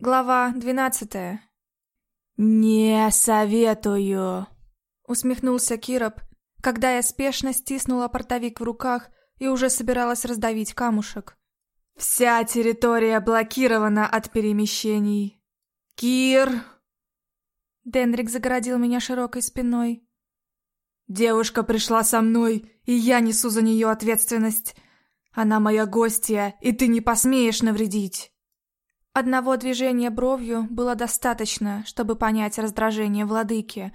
Глава двенадцатая. «Не советую», — усмехнулся Кироп, когда я спешно стиснула портовик в руках и уже собиралась раздавить камушек. «Вся территория блокирована от перемещений. Кир...» Денрик загородил меня широкой спиной. «Девушка пришла со мной, и я несу за нее ответственность. Она моя гостья, и ты не посмеешь навредить». Одного движения бровью было достаточно, чтобы понять раздражение владыки.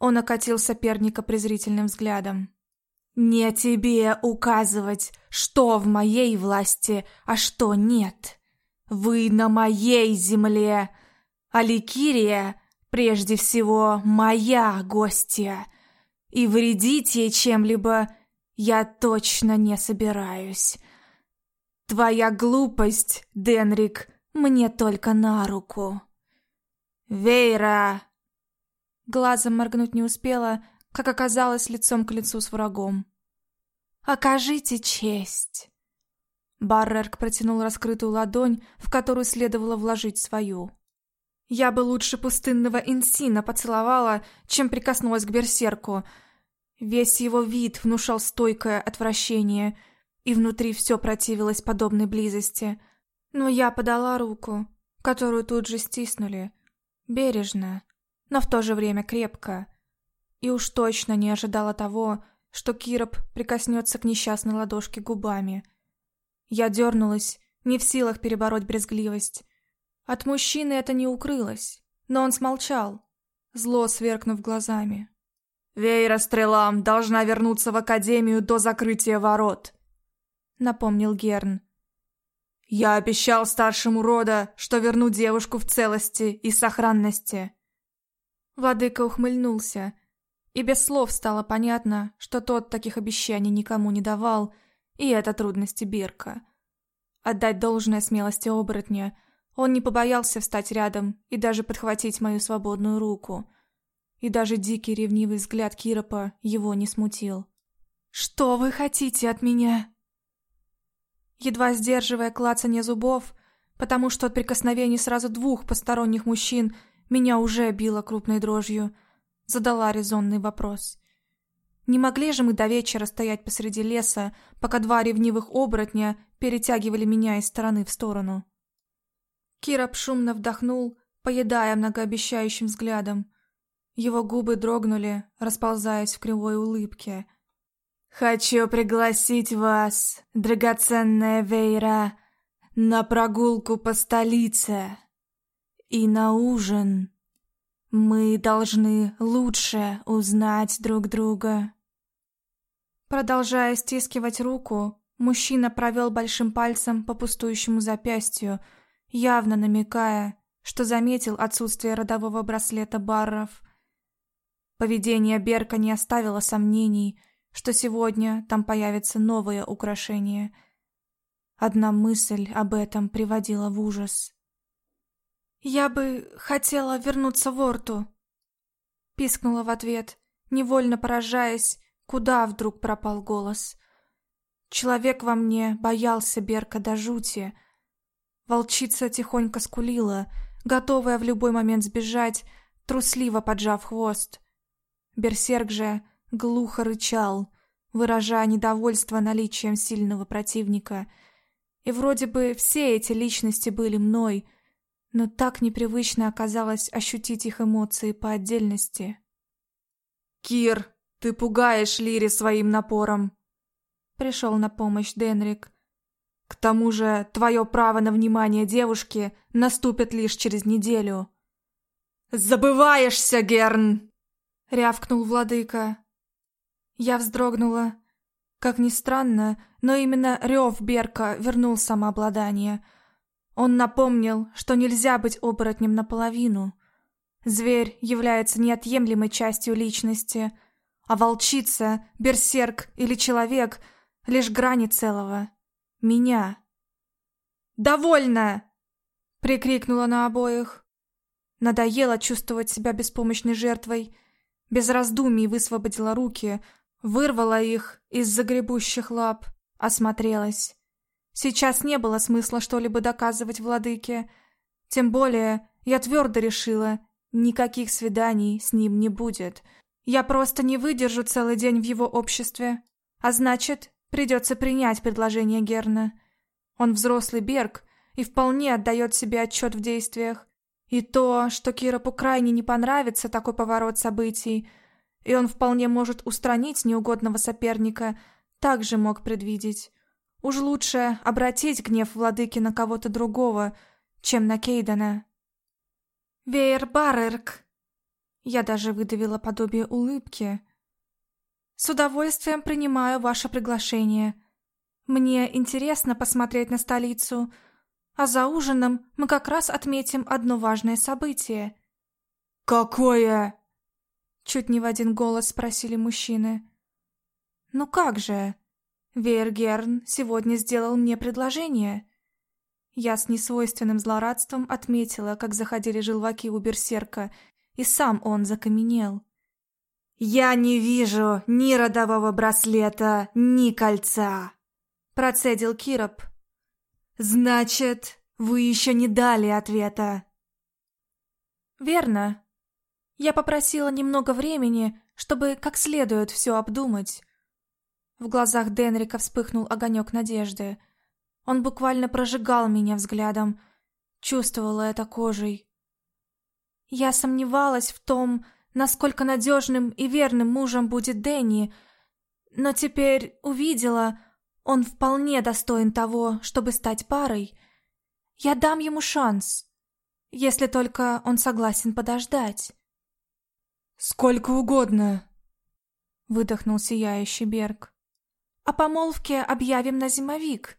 Он окатил соперника презрительным взглядом. «Не тебе указывать, что в моей власти, а что нет. Вы на моей земле, а Ликирия, прежде всего, моя гостья, и вредить ей чем-либо я точно не собираюсь. Твоя глупость, Денрик, мне только на руку. Вейра!» Глазом моргнуть не успела, как оказалось лицом к лицу с врагом. «Окажите честь!» Баррерк протянул раскрытую ладонь, в которую следовало вложить свою. Я бы лучше пустынного Инсина поцеловала, чем прикоснулась к берсерку. Весь его вид внушал стойкое отвращение, и внутри все противилось подобной близости. Но я подала руку, которую тут же стиснули. Бережно, но в то же время крепко. И уж точно не ожидала того, что Кироп прикоснется к несчастной ладошке губами. Я дернулась, не в силах перебороть брезгливость. От мужчины это не укрылось, но он смолчал, зло сверкнув глазами. «Вейра Стрелам должна вернуться в Академию до закрытия ворот», — напомнил Герн. «Я обещал старшему рода, что верну девушку в целости и сохранности». Владыка ухмыльнулся, и без слов стало понятно, что тот таких обещаний никому не давал, и это трудности Бирка. Отдать должное смелости оборотня, он не побоялся встать рядом и даже подхватить мою свободную руку. И даже дикий ревнивый взгляд Киропа его не смутил. «Что вы хотите от меня?» Едва сдерживая клацанье зубов, потому что от прикосновений сразу двух посторонних мужчин меня уже било крупной дрожью, задала резонный вопрос. Не могли же мы до вечера стоять посреди леса, пока два ревнивых оборотня перетягивали меня из стороны в сторону? Кироп шумно вдохнул, поедая многообещающим взглядом. Его губы дрогнули, расползаясь в кривой улыбке — «Хочу пригласить вас, драгоценная Вейра, на прогулку по столице и на ужин. Мы должны лучше узнать друг друга». Продолжая стискивать руку, мужчина провел большим пальцем по пустующему запястью, явно намекая, что заметил отсутствие родового браслета барров. Поведение Берка не оставило сомнений – что сегодня там появится новое украшение. Одна мысль об этом приводила в ужас. «Я бы хотела вернуться в Орту», — пискнула в ответ, невольно поражаясь, куда вдруг пропал голос. Человек во мне боялся Берка до жути. Волчица тихонько скулила, готовая в любой момент сбежать, трусливо поджав хвост. Берсерк же глухо рычал, выражая недовольство наличием сильного противника. И вроде бы все эти личности были мной, но так непривычно оказалось ощутить их эмоции по отдельности. «Кир, ты пугаешь Лири своим напором!» Пришел на помощь Денрик. «К тому же твое право на внимание девушки наступит лишь через неделю». «Забываешься, Герн!» — рявкнул владыка. Я вздрогнула. Как ни странно, но именно рев Берка вернул самообладание. Он напомнил, что нельзя быть оборотнем наполовину. Зверь является неотъемлемой частью личности, а волчица, берсерк или человек — лишь грани целого. Меня. «Довольно!» — прикрикнула на обоих. Надоело чувствовать себя беспомощной жертвой. Без раздумий высвободила руки — Вырвала их из загребущих лап, осмотрелась. Сейчас не было смысла что-либо доказывать владыке. Тем более, я твердо решила, никаких свиданий с ним не будет. Я просто не выдержу целый день в его обществе. А значит, придется принять предложение Герна. Он взрослый Берг и вполне отдает себе отчет в действиях. И то, что Киропу крайне не понравится такой поворот событий, и он вполне может устранить неугодного соперника, также мог предвидеть. Уж лучше обратить гнев владыки на кого-то другого, чем на Кейдена. «Веер Барерк!» Я даже выдавила подобие улыбки. «С удовольствием принимаю ваше приглашение. Мне интересно посмотреть на столицу, а за ужином мы как раз отметим одно важное событие». «Какое?» Чуть не в один голос спросили мужчины. «Ну как же? Вейергерн сегодня сделал мне предложение». Я с несвойственным злорадством отметила, как заходили желваки у берсерка, и сам он закаменел. «Я не вижу ни родового браслета, ни кольца», — процедил Кироп. «Значит, вы еще не дали ответа». «Верно. Я попросила немного времени, чтобы как следует все обдумать». В глазах Денрика вспыхнул огонек надежды — он буквально прожигал меня взглядом. Чувствовала это кожей. Я сомневалась в том, насколько надежным и верным мужем будет Дэнни, но теперь увидела, он вполне достоин того, чтобы стать парой. Я дам ему шанс, если только он согласен подождать. «Сколько угодно», — выдохнул сияющий Берг. «О помолвке объявим на зимовик.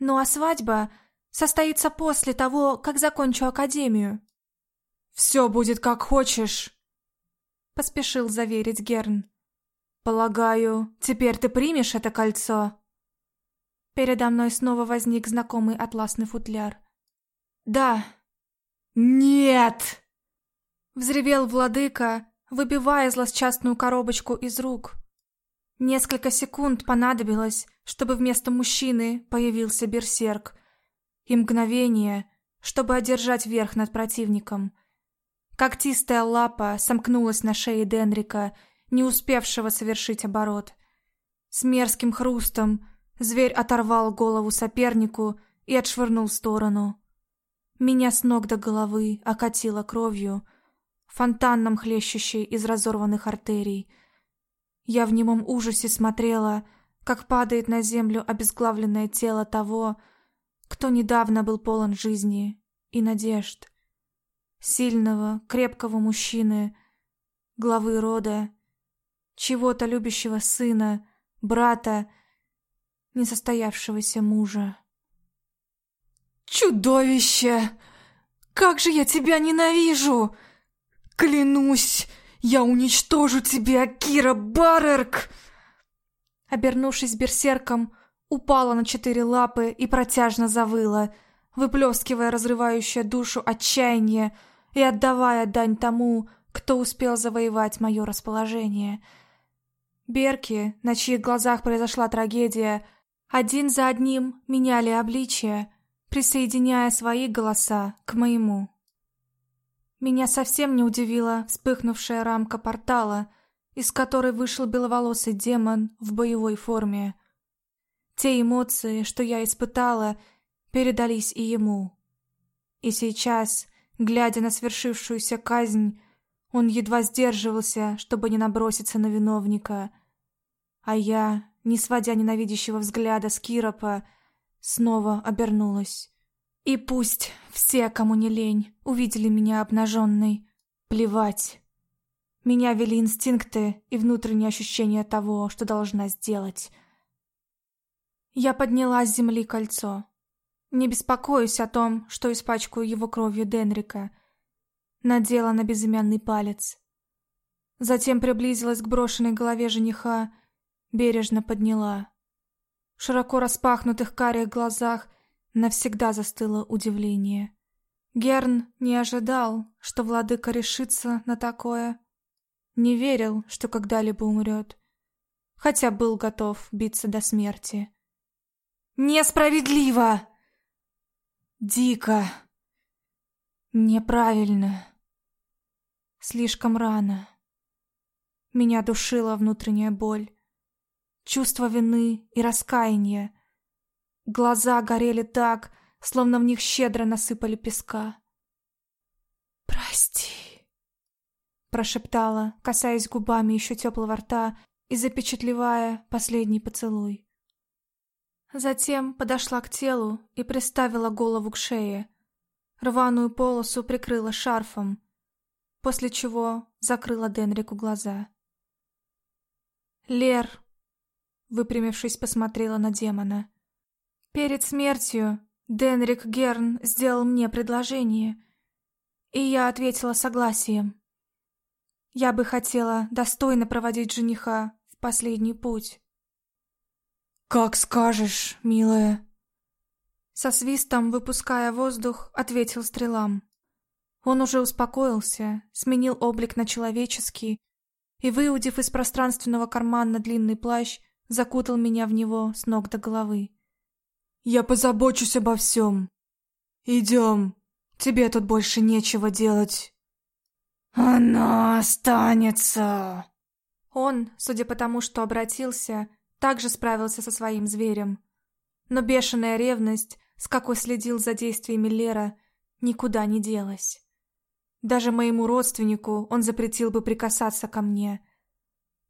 Ну а свадьба состоится после того, как закончу академию. Все будет как хочешь, поспешил заверить Герн. Полагаю, теперь ты примешь это кольцо? Передо мной снова возник знакомый атласный футляр. Да. Нет! Взревел владыка, выбивая злосчастную коробочку из рук. Несколько секунд понадобилось, чтобы вместо мужчины появился берсерк, и мгновение, чтобы одержать верх над противником. Когтистая лапа сомкнулась на шее Денрика, не успевшего совершить оборот. С мерзким хрустом зверь оторвал голову сопернику и отшвырнул в сторону. Меня с ног до головы окатило кровью, фонтаном хлещущей из разорванных артерий — я в немом ужасе смотрела, как падает на землю обезглавленное тело того, кто недавно был полон жизни и надежд. Сильного, крепкого мужчины, главы рода, чего-то любящего сына, брата, несостоявшегося мужа. «Чудовище! Как же я тебя ненавижу! Клянусь, я уничтожу тебя, Кира Барерк!» Обернувшись берсерком, упала на четыре лапы и протяжно завыла, выплескивая разрывающее душу отчаяние и отдавая дань тому, кто успел завоевать мое расположение. Берки, на чьих глазах произошла трагедия, один за одним меняли обличие, присоединяя свои голоса к моему. Меня совсем не удивила вспыхнувшая рамка портала, из которой вышел беловолосый демон в боевой форме. Те эмоции, что я испытала, передались и ему. И сейчас, глядя на свершившуюся казнь, он едва сдерживался, чтобы не наброситься на виновника. А я, не сводя ненавидящего взгляда с Киропа, снова обернулась. И пусть все, кому не лень, увидели меня обнаженной. Плевать. Меня вели инстинкты и внутренние ощущения того, что должна сделать. Я подняла с земли кольцо. Не беспокоюсь о том, что испачкаю его кровью Денрика. Надела на безымянный палец. Затем приблизилась к брошенной голове жениха, бережно подняла. В широко распахнутых карих глазах – навсегда застыло удивление. Герн не ожидал, что владыка решится на такое. Не верил, что когда-либо умрет. Хотя был готов биться до смерти. «Несправедливо!» «Дико!» Неправильно. Слишком рано. Меня душила внутренняя боль. Чувство вины и раскаяния. Глаза горели так, словно в них щедро насыпали песка. «Прости», — прошептала, касаясь губами еще теплого рта и запечатлевая последний поцелуй. Затем подошла к телу и приставила голову к шее. Рваную полосу прикрыла шарфом, после чего закрыла Денрику глаза. «Лер!» — выпрямившись, посмотрела на демона. «Перед смертью Денрик Герн сделал мне предложение, и я ответила согласием. Я бы хотела достойно проводить жениха в последний путь». «Как скажешь, милая!» Со свистом, выпуская воздух, ответил стрелам. Он уже успокоился, сменил облик на человеческий и, выудив из пространственного кармана длинный плащ, закутал меня в него с ног до головы. «Я позабочусь обо всем. Идем, тебе тут больше нечего делать». «Она останется!» Он, судя по тому, что обратился, также справился со своим зверем. Но бешеная ревность, с какой следил за действиями Лера, никуда не делась. Даже моему родственнику он запретил бы прикасаться ко мне.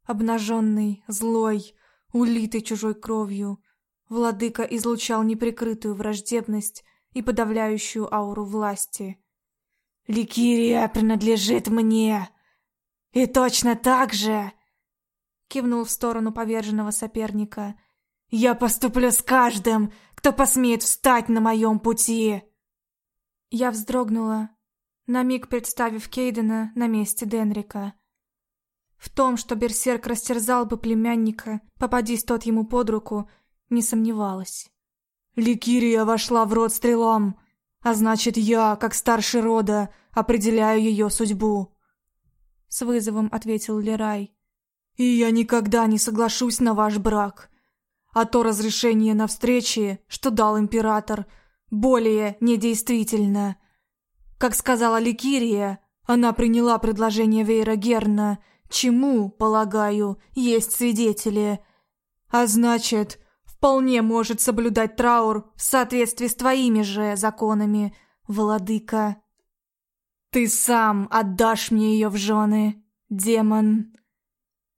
Обнаженный, злой, улитый чужой кровью, владыка излучал неприкрытую враждебность и подавляющую ауру власти. «Ликирия принадлежит мне! И точно так же кивнул в сторону поверженного соперника. «Я поступлю с каждым, кто посмеет встать на моем пути!» Я вздрогнула, на миг представив Кейдена на месте Денрика. В том, что берсерк растерзал бы племянника, попадись тот ему под руку, не сомневалась. «Ликирия вошла в род стрелам, а значит, я, как старший рода, определяю ее судьбу!» С вызовом ответил Лерай. И я никогда не соглашусь на ваш брак. А то разрешение на встречи, что дал император, более недействительно. Как сказала Ликирия, она приняла предложение Вейра Герна, чему, полагаю, есть свидетели. А значит, вполне может соблюдать траур в соответствии с твоими же законами, владыка. Ты сам отдашь мне ее в жены, демон.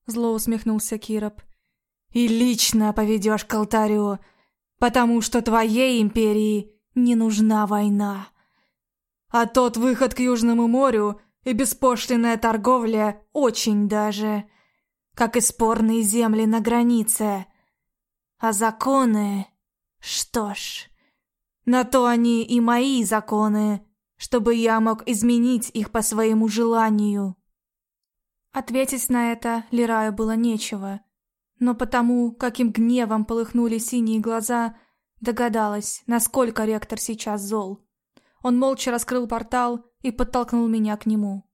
Зло усмехнулся Кироп. «И лично поведешь к алтарю, потому что твоей империи не нужна война. А тот выход к Южному морю и беспошлинная торговля очень даже, как и спорные земли на границе. А законы... Что ж, на то они и мои законы, чтобы я мог изменить их по своему желанию». Ответить на это Лираю было нечего, но потому, каким гневом полыхнули синие глаза, догадалась, насколько ректор сейчас зол. Он молча раскрыл портал и подтолкнул меня к нему.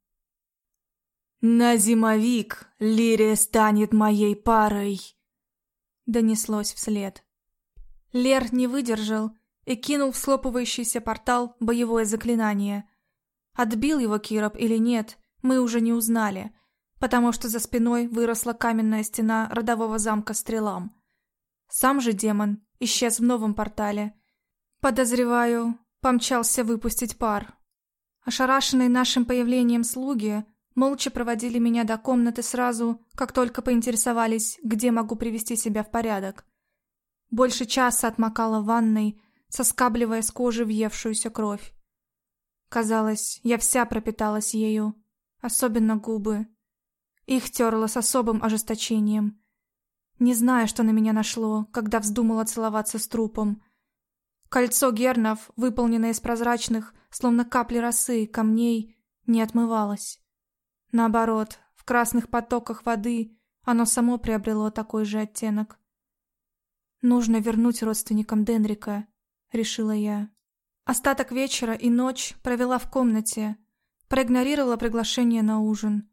«На зимовик Лирия станет моей парой!» Донеслось вслед. Лер не выдержал и кинул в слопывающийся портал боевое заклинание. Отбил его Кироп или нет, мы уже не узнали, потому что за спиной выросла каменная стена родового замка стрелам. Сам же демон исчез в новом портале. Подозреваю, помчался выпустить пар. Ошарашенные нашим появлением слуги молча проводили меня до комнаты сразу, как только поинтересовались, где могу привести себя в порядок. Больше часа отмокала в ванной, соскабливая с кожи въевшуюся кровь. Казалось, я вся пропиталась ею, особенно губы, их терла с особым ожесточением. Не знаю, что на меня нашло, когда вздумала целоваться с трупом. Кольцо гернов, выполненное из прозрачных, словно капли росы, камней, не отмывалось. Наоборот, в красных потоках воды оно само приобрело такой же оттенок. «Нужно вернуть родственникам Денрика», — решила я. Остаток вечера и ночь провела в комнате, проигнорировала приглашение на ужин.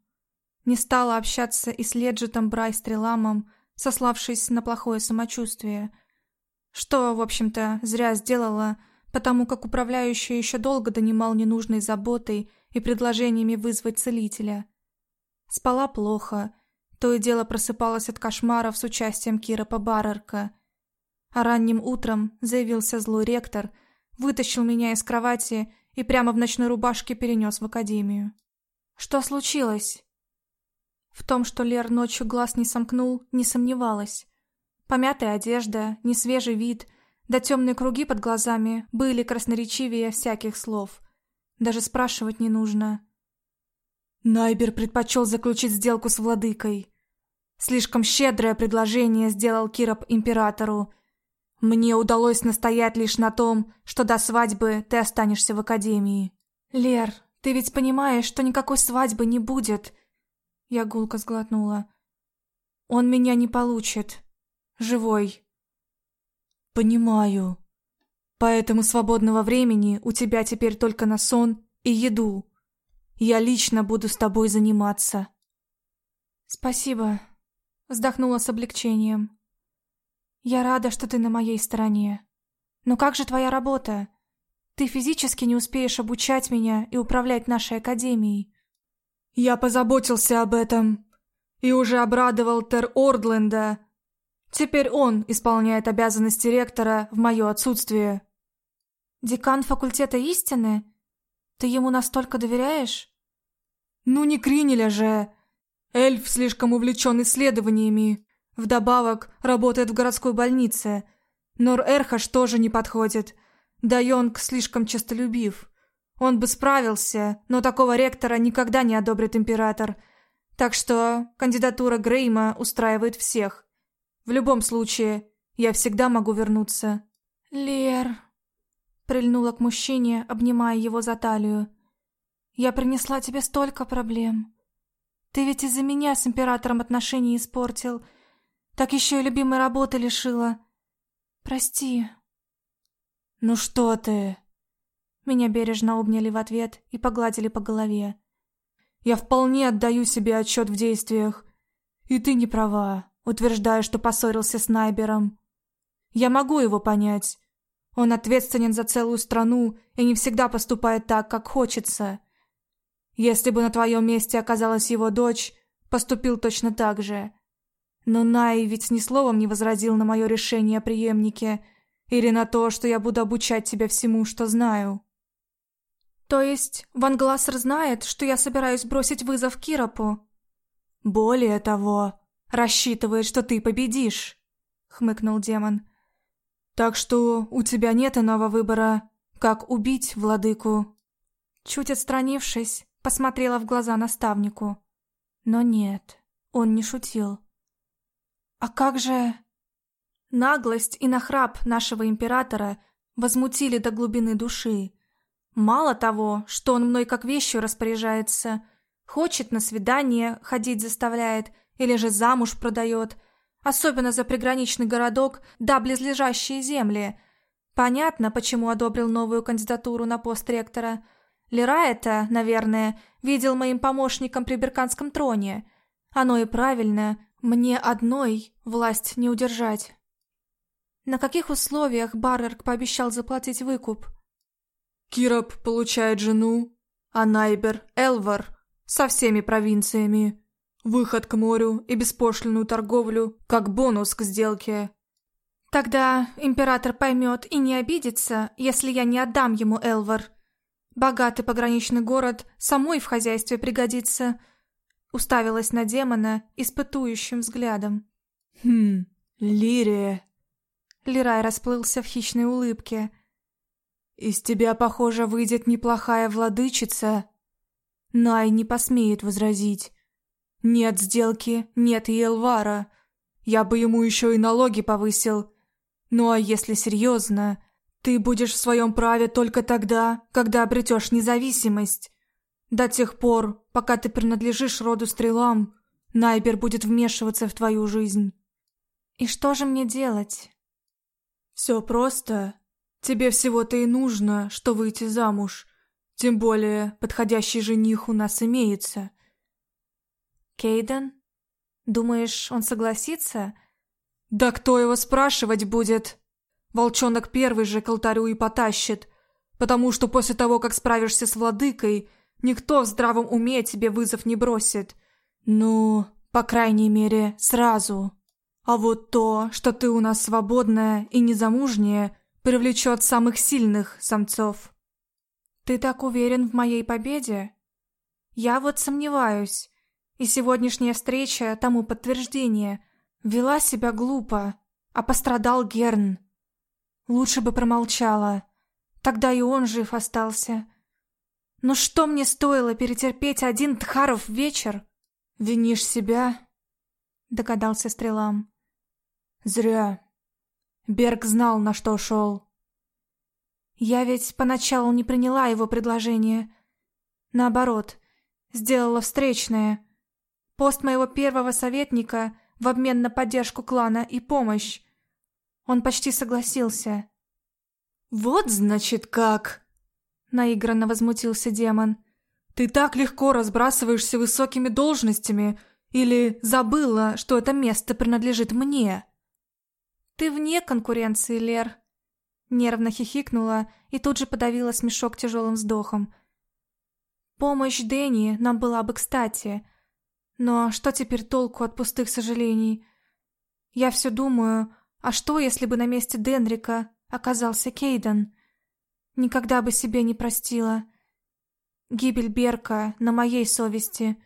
Не стала общаться и с Леджетом Брайстреламом, сославшись на плохое самочувствие. Что, в общем-то, зря сделала, потому как управляющий еще долго донимал ненужной заботой и предложениями вызвать целителя. Спала плохо, то и дело просыпалась от кошмаров с участием Кира Баррерка. А ранним утром заявился злой ректор, вытащил меня из кровати и прямо в ночной рубашке перенес в академию. Что случилось? В том, что Лер ночью глаз не сомкнул, не сомневалась. Помятая одежда, несвежий вид, да темные круги под глазами были красноречивее всяких слов. Даже спрашивать не нужно. Найбер предпочел заключить сделку с владыкой. Слишком щедрое предложение сделал Кироп императору. Мне удалось настоять лишь на том, что до свадьбы ты останешься в академии. Лер, ты ведь понимаешь, что никакой свадьбы не будет. Я гулко сглотнула. Он меня не получит. Живой. Понимаю. Поэтому свободного времени у тебя теперь только на сон и еду. Я лично буду с тобой заниматься. Спасибо. Вздохнула с облегчением. Я рада, что ты на моей стороне. Но как же твоя работа? Ты физически не успеешь обучать меня и управлять нашей академией. Я позаботился об этом и уже обрадовал Тер Ордленда, Теперь он исполняет обязанности ректора в мое отсутствие. Декан факультета истины? Ты ему настолько доверяешь? Ну не Кринеля же. Эльф слишком увлечен исследованиями. Вдобавок работает в городской больнице. Нор Эрхаш тоже не подходит. Да Йонг слишком честолюбив. Он бы справился, но такого ректора никогда не одобрит император. Так что кандидатура Грейма устраивает всех. В любом случае, я всегда могу вернуться. Лер, прильнула к мужчине, обнимая его за талию. Я принесла тебе столько проблем. Ты ведь из-за меня с императором отношения испортил. Так еще и любимой работы лишила. Прости. Ну что ты? Меня бережно обняли в ответ и погладили по голове. Я вполне отдаю себе отчет в действиях. И ты не права утверждая, что поссорился с Найбером. Я могу его понять. Он ответственен за целую страну и не всегда поступает так, как хочется. Если бы на твоем месте оказалась его дочь, поступил точно так же. Но Най ведь ни словом не возразил на мое решение о преемнике или на то, что я буду обучать тебя всему, что знаю. То есть Ван Глассер знает, что я собираюсь бросить вызов Киропу? Более того, рассчитывает, что ты победишь», — хмыкнул демон. «Так что у тебя нет иного выбора, как убить владыку». Чуть отстранившись, посмотрела в глаза наставнику. Но нет, он не шутил. «А как же...» Наглость и нахрап нашего императора возмутили до глубины души. Мало того, что он мной как вещью распоряжается, хочет на свидание ходить заставляет — или же замуж продает, особенно за приграничный городок да близлежащие земли. Понятно, почему одобрил новую кандидатуру на пост ректора. Лера это, наверное, видел моим помощником при Берканском троне. Оно и правильно, мне одной власть не удержать. На каких условиях Баррерк пообещал заплатить выкуп? Кироп получает жену, а Найбер — Элвар со всеми провинциями выход к морю и беспошлинную торговлю как бонус к сделке. Тогда император поймет и не обидится, если я не отдам ему Элвар. Богатый пограничный город самой в хозяйстве пригодится. Уставилась на демона испытующим взглядом. Хм, Лирия. Лирай расплылся в хищной улыбке. Из тебя, похоже, выйдет неплохая владычица. Най не посмеет возразить. Нет сделки, нет и Элвара. Я бы ему еще и налоги повысил. Ну а если серьезно, ты будешь в своем праве только тогда, когда обретешь независимость. До тех пор, пока ты принадлежишь роду стрелам, Найбер будет вмешиваться в твою жизнь. И что же мне делать? Все просто. Тебе всего-то и нужно, что выйти замуж. Тем более, подходящий жених у нас имеется. Кейден? Думаешь, он согласится? Да кто его спрашивать будет? волчонок первый же к алтарю и потащит, потому что после того, как справишься с владыкой, никто в здравом уме тебе вызов не бросит. Ну, по крайней мере, сразу. А вот то, что ты у нас свободная и незамужняя, привлечет самых сильных самцов. Ты так уверен в моей победе? Я вот сомневаюсь. И сегодняшняя встреча тому подтверждение. Вела себя глупо, а пострадал Герн. Лучше бы промолчала. Тогда и он жив остался. Но что мне стоило перетерпеть один Тхаров вечер? Винишь себя? Догадался Стрелам. Зря. Берг знал, на что шел. Я ведь поначалу не приняла его предложение. Наоборот, сделала встречное. Пост моего первого советника в обмен на поддержку клана и помощь. Он почти согласился. «Вот, значит, как!» Наигранно возмутился демон. «Ты так легко разбрасываешься высокими должностями или забыла, что это место принадлежит мне?» «Ты вне конкуренции, Лер», Нервно хихикнула и тут же подавила смешок тяжелым вздохом. Помощь Дэнни нам была бы кстати. Но что теперь толку от пустых сожалений? Я все думаю, а что, если бы на месте Денрика оказался Кейден? Никогда бы себе не простила. Гибель Берка на моей совести.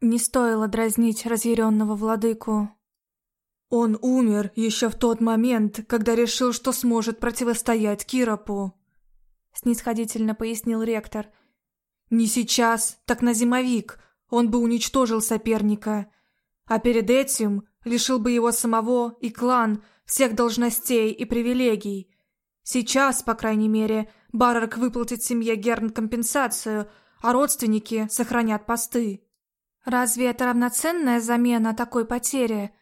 Не стоило дразнить разъяренного владыку. Он умер еще в тот момент, когда решил, что сможет противостоять Киропу. Снисходительно пояснил ректор. Не сейчас, так на зимовик. Он бы уничтожил соперника. А перед этим лишил бы его самого и клан всех должностей и привилегий. Сейчас, по крайней мере, Баррак выплатит семье Герн компенсацию, а родственники сохранят посты. Разве это равноценная замена такой потери?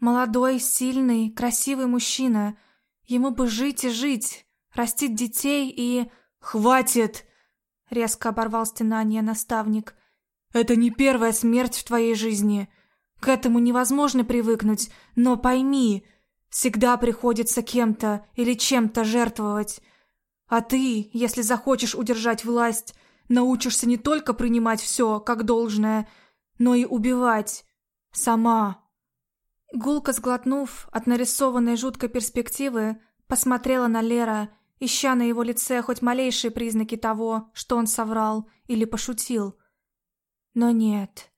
Молодой, сильный, красивый мужчина. Ему бы жить и жить, растить детей и... «Хватит!» — резко оборвал стенание наставник. «Это не первая смерть в твоей жизни. К этому невозможно привыкнуть, но пойми, всегда приходится кем-то или чем-то жертвовать. А ты, если захочешь удержать власть, научишься не только принимать все как должное, но и убивать. Сама». Гулко сглотнув от нарисованной жуткой перспективы, посмотрела на Лера, ища на его лице хоть малейшие признаки того, что он соврал или пошутил. Но нет.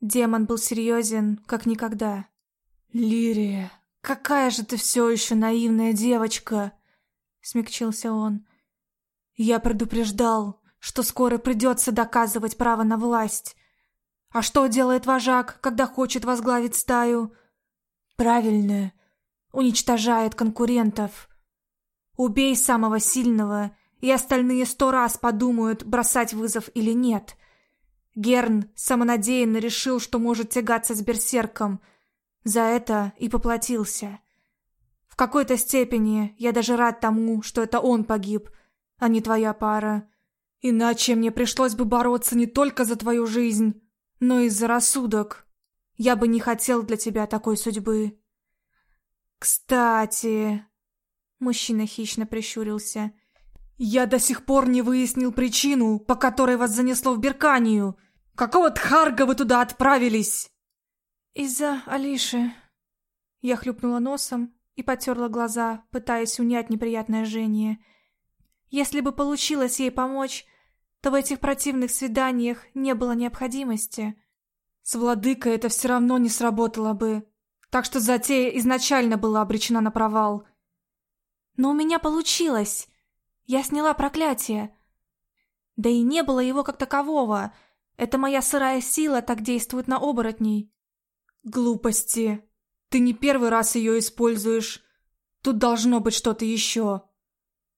Демон был серьезен, как никогда. «Лирия, какая же ты все еще наивная девочка!» — смягчился он. «Я предупреждал, что скоро придется доказывать право на власть. А что делает вожак, когда хочет возглавить стаю?» Правильно. Уничтожает конкурентов. Убей самого сильного, и остальные сто раз подумают, бросать вызов или нет. Герн самонадеянно решил, что может тягаться с берсерком. За это и поплатился. В какой-то степени я даже рад тому, что это он погиб, а не твоя пара. Иначе мне пришлось бы бороться не только за твою жизнь, но и за рассудок. Я бы не хотел для тебя такой судьбы. Кстати, мужчина хищно прищурился. Я до сих пор не выяснил причину, по которой вас занесло в Берканию. Какого тхарга вы туда отправились? Из-за Алиши. Я хлюпнула носом и потерла глаза, пытаясь унять неприятное жжение. Если бы получилось ей помочь, то в этих противных свиданиях не было необходимости. С владыкой это все равно не сработало бы. Так что затея изначально была обречена на провал. Но у меня получилось. Я сняла проклятие. Да и не было его как такового. Это моя сырая сила так действует на оборотней. Глупости. Ты не первый раз ее используешь. Тут должно быть что-то еще.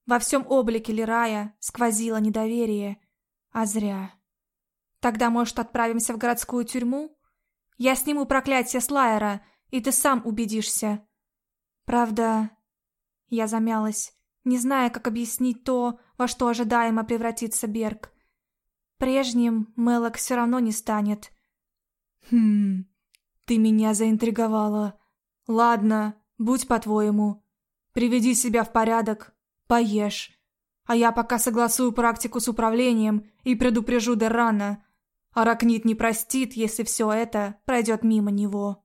Во всем облике Лирая сквозило недоверие. А зря. Тогда, может, отправимся в городскую тюрьму? Я сниму проклятие с Лайера, и ты сам убедишься. Правда, я замялась, не зная, как объяснить то, во что ожидаемо превратится Берг. Прежним Мелок все равно не станет. Хм, ты меня заинтриговала. Ладно, будь по-твоему. Приведи себя в порядок, поешь. А я пока согласую практику с управлением и предупрежу Деррана. Аракнит не простит, если все это пройдет мимо него.